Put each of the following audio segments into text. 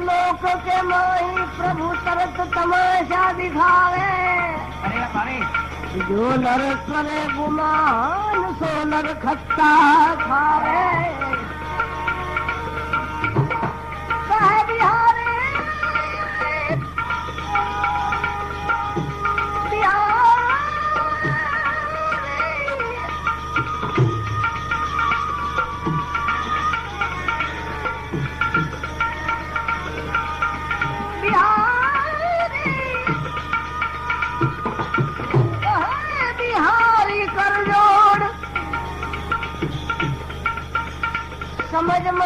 लोक के माही प्रभु तरत तमाशा दिखावे। जो नर करे गुमान सो नर खट्टा खावे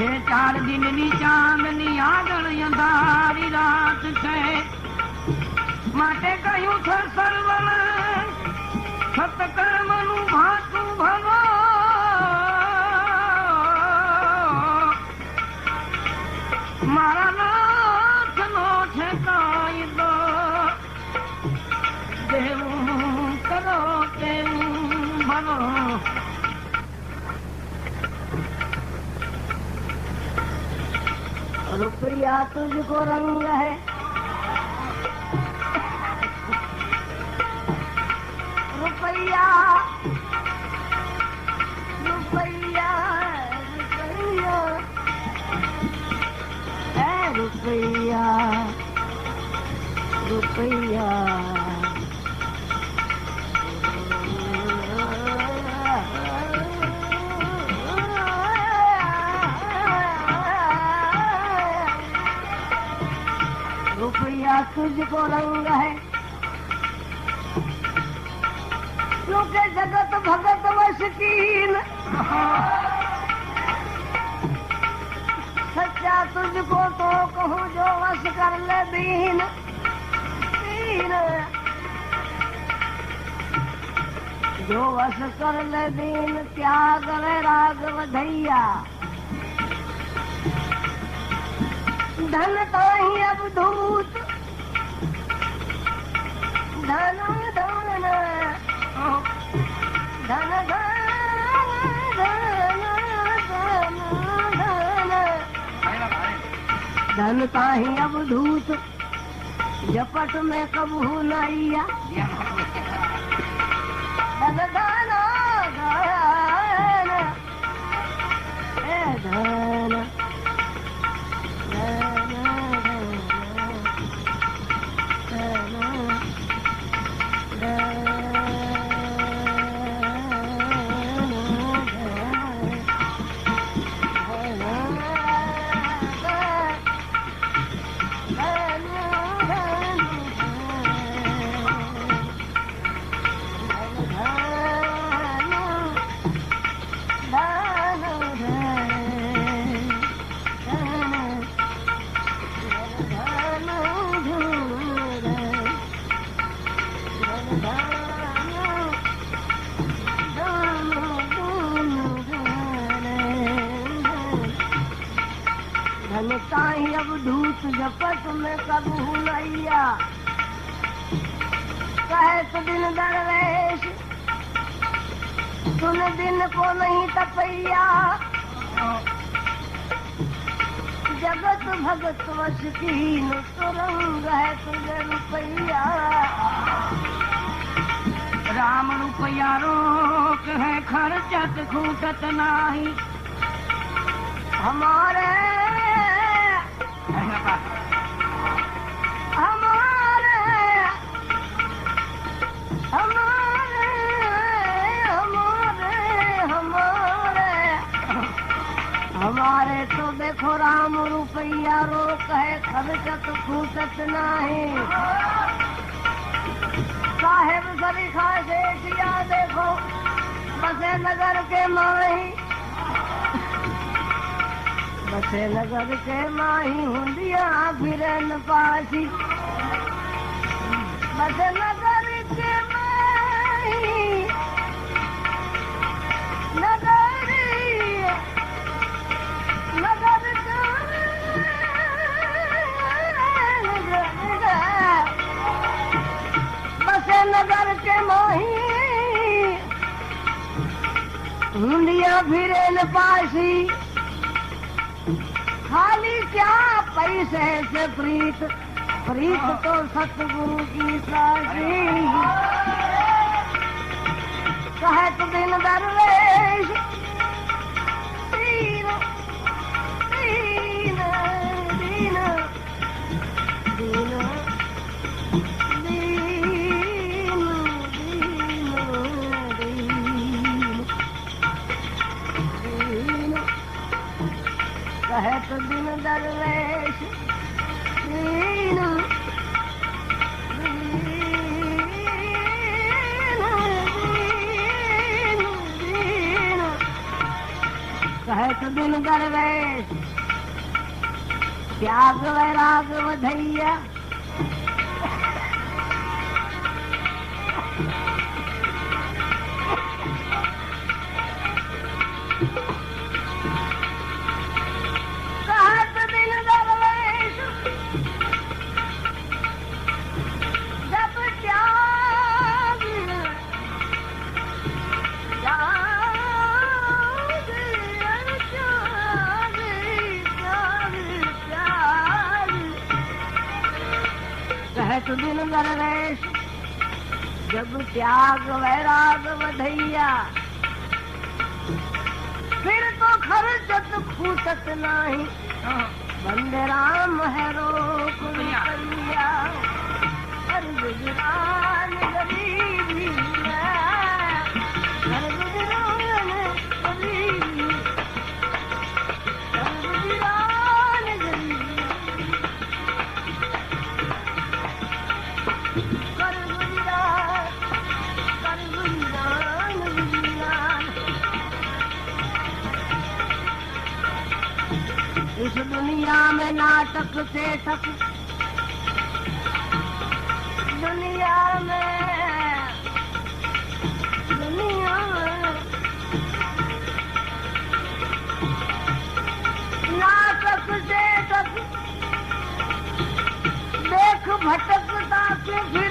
છે ચાર દિનની ચાંદની આગળ અંધારી રાત છે. માટે કહ્યું છે સર્વને સતકર્મનું रुपया तुझको रंग है। रुपया रुपया रुपया। रुपया रुपया तुझको रंग है। क्योंकि जगत भगत वशकीन सच्चा तुझको तो कहूँ जो वश कर ले दीन। दीन। जो वश कर ले दीन त्याग रे राग वधैया। धन तो ही अब धूत अवधूत जपट में कबू न जपत में कबू नैया कहत दिन दरवेश सुन दिन को नहीं तपैया जगत भगत वश कीन तुरंग है तुझे रुपैया राम रुपया रोक है खर्चत खूटत नाही। हमारे हमारे देखो राम रुपया रोक है खर्चत फूटत नहीं। साहेब सरीखा शेखिया देखो बसे नगर के माही। बसे नगर के माही हुंदिया फिरन पासी बसे नगर हुंदिया फिरन पासी खाली क्या पैसे से प्रीत? प्रीत तो सतगुरु की साजी कहत दिन दरवेश रबै क्या वैराग वधैया कहत दिन दरवेश जब त्याग वैराग बधैया फिर तो खर्चत फूटत नाही। बंद राम है रोक गुजरान गरीबी इस दुनिया में नाटक से ठक दुनिया में। दुनिया नाटक से ठक देख भटकता के फिरता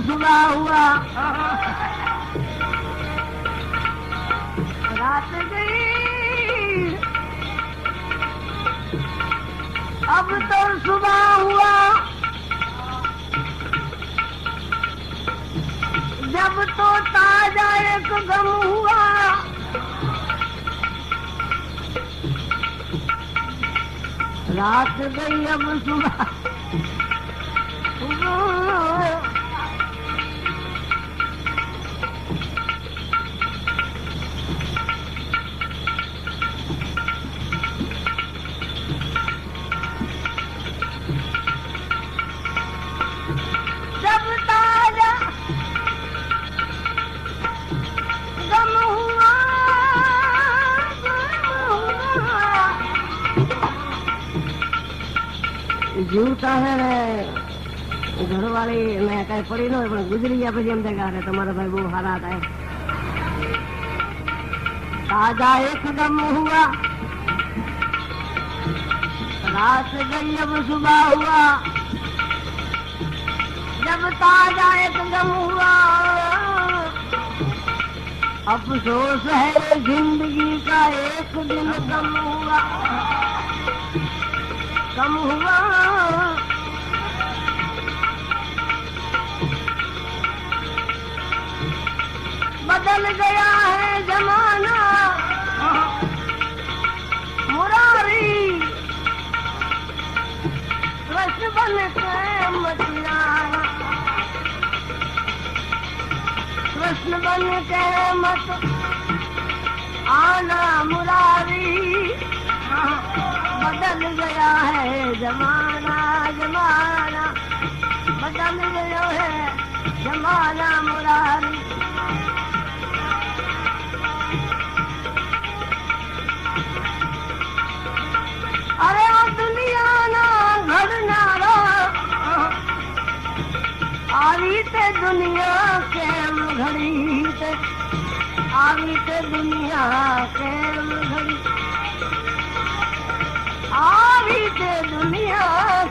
गई अब જીવતા છે ને ઘરવાળી ને કઈ પડી ન હોય પણ ગુજરી ગયા પછી એમ થાય કે તમારા ભાઈ બહુ સારા હતા તાજા એકદમ હુઆ રાત ગઈ જબ સુબહ હુઆ जब ताज़ा एकदम हुआ अफसोस है ज़िंदगी का एक दिन कम हुआ कम हुआ बदल गया है जमाना। मुरारी। कृष्ण बन के कृष्ण बन के मत आना मुरारी बदल गया है ज़माना जमाना। बदल गया है ज़माना मुरारी। अरे वो दुनिया ना घर आई ते दुनिया के घड़ी ते आई ते दुनिया के घड़ी Yeah.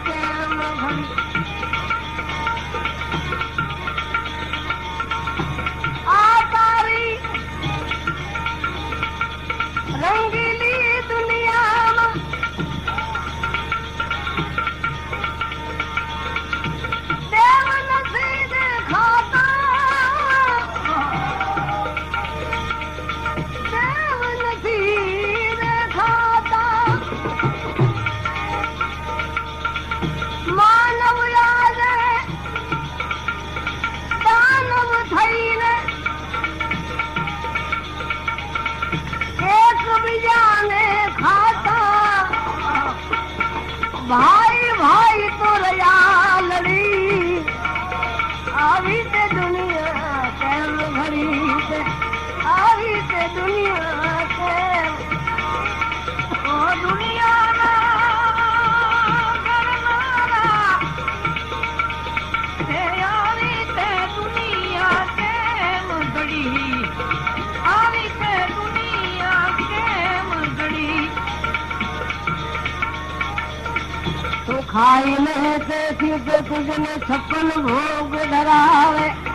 खाई नहीं थे थी थे तुझने छप्पन भोग धरावे।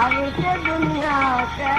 आगे से दुनिया के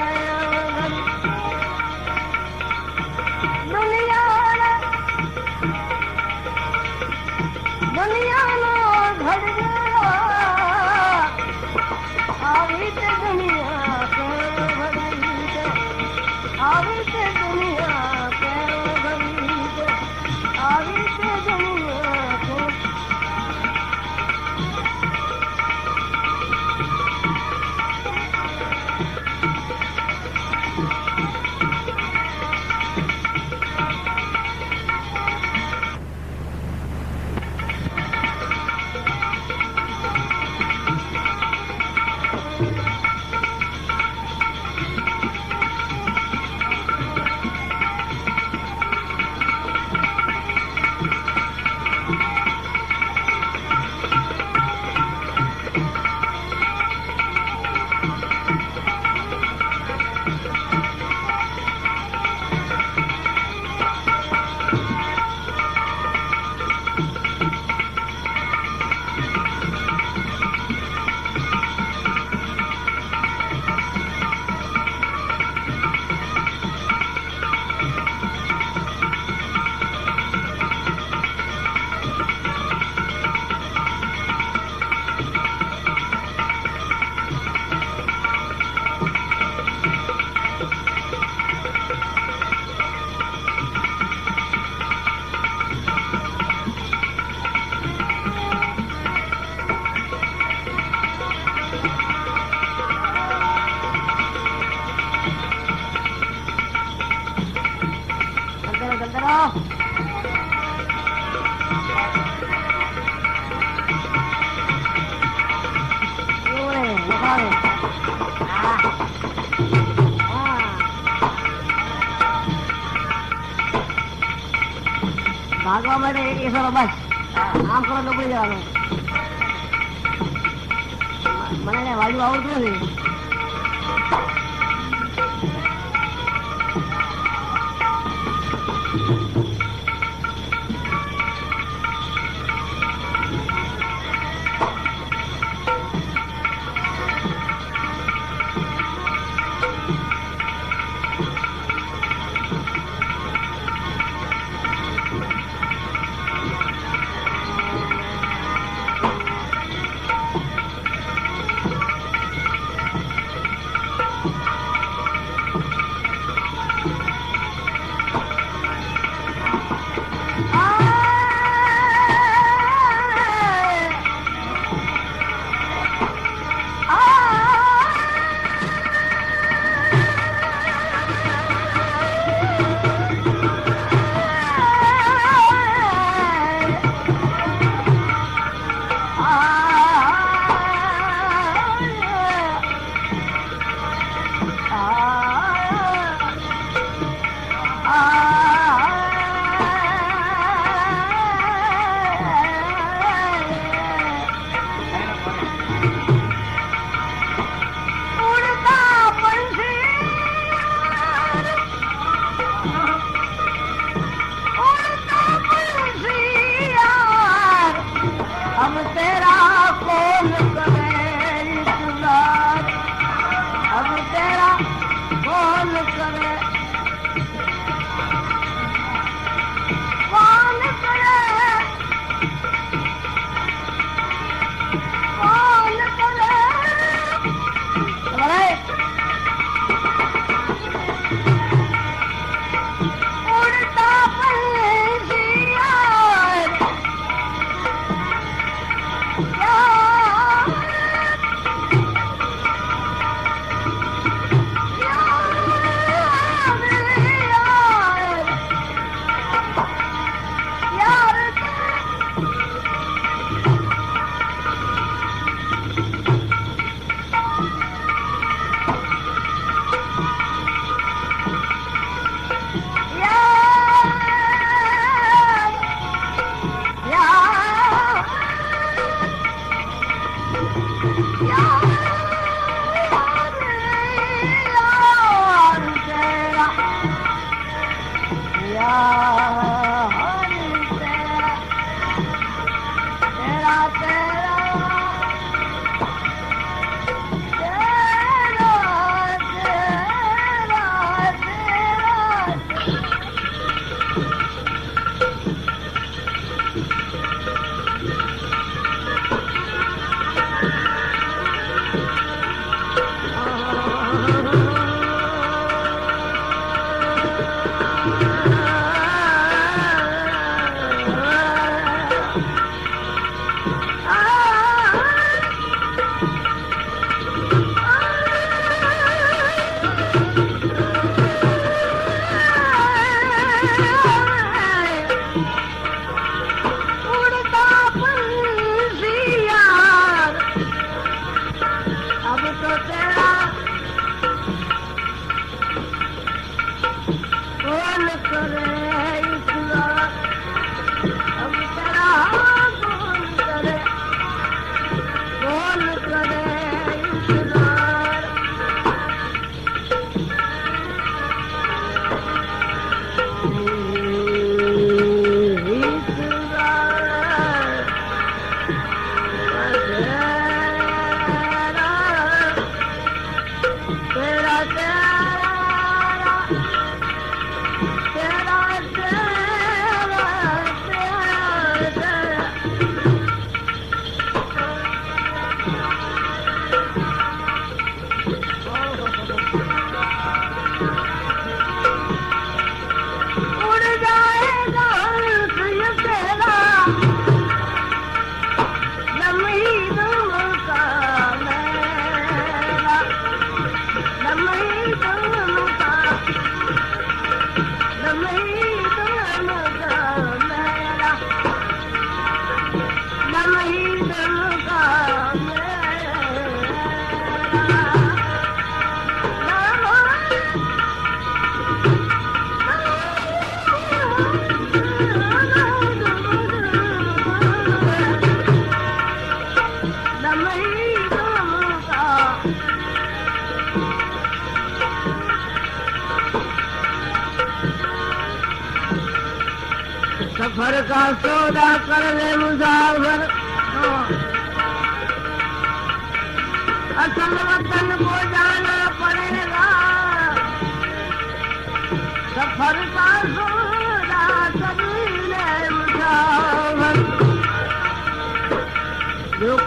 Thomas there?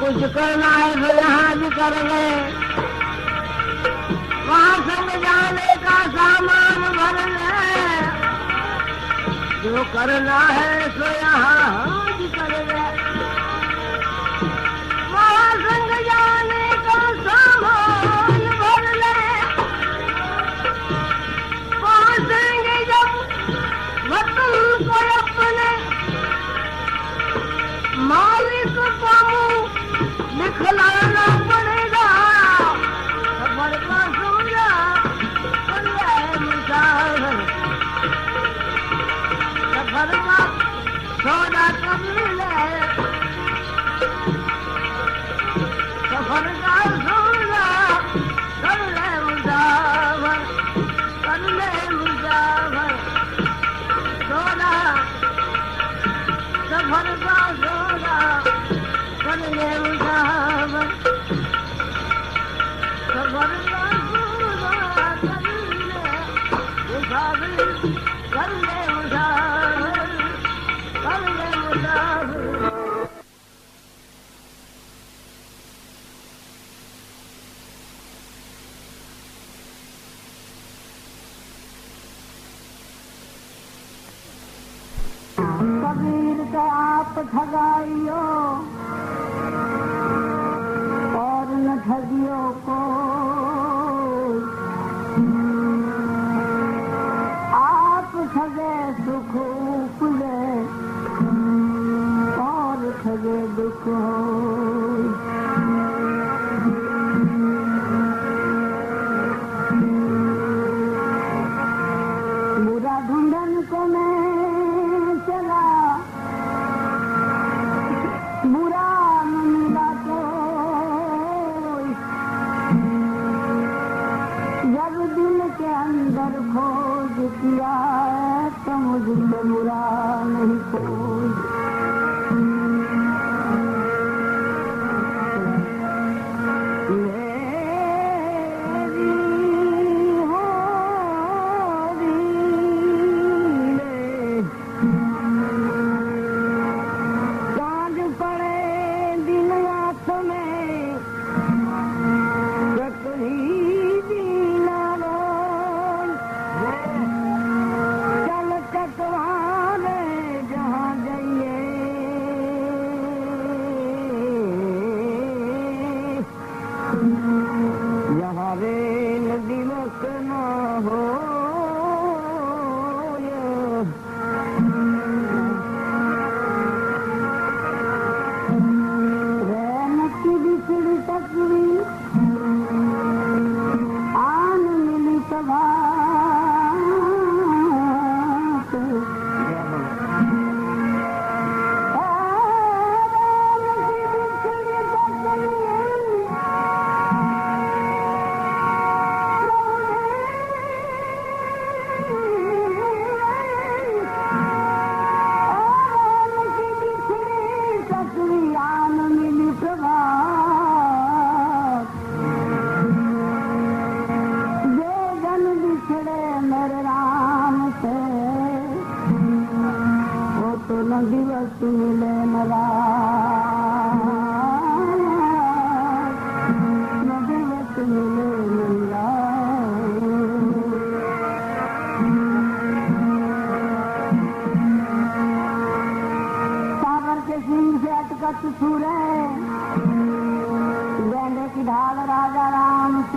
कुछ करना है तो यहाँ भी कर ले वहाँ संग जाने का सामान भर ले जो करना है सो यहाँ लाया ना आप ठगाइयो और न ठगियो को आप ठगे सुख उपजे और ठगे दुख होय। किया तो मुझसे बुरा नहीं कोई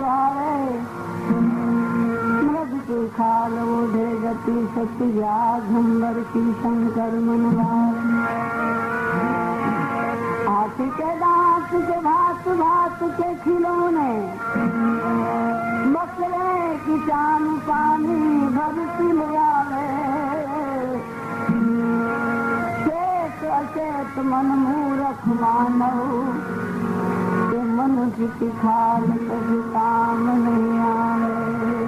राम चौरे मृग की खाल ओढ़े गति सत्या घुंबर की शंकर मनवार हाथी के दांत के भात भात के खिलौने बकरे की चान पानी भरती ले चेत मन मूरख मानव मन की खाल कभी काम नहीं आवे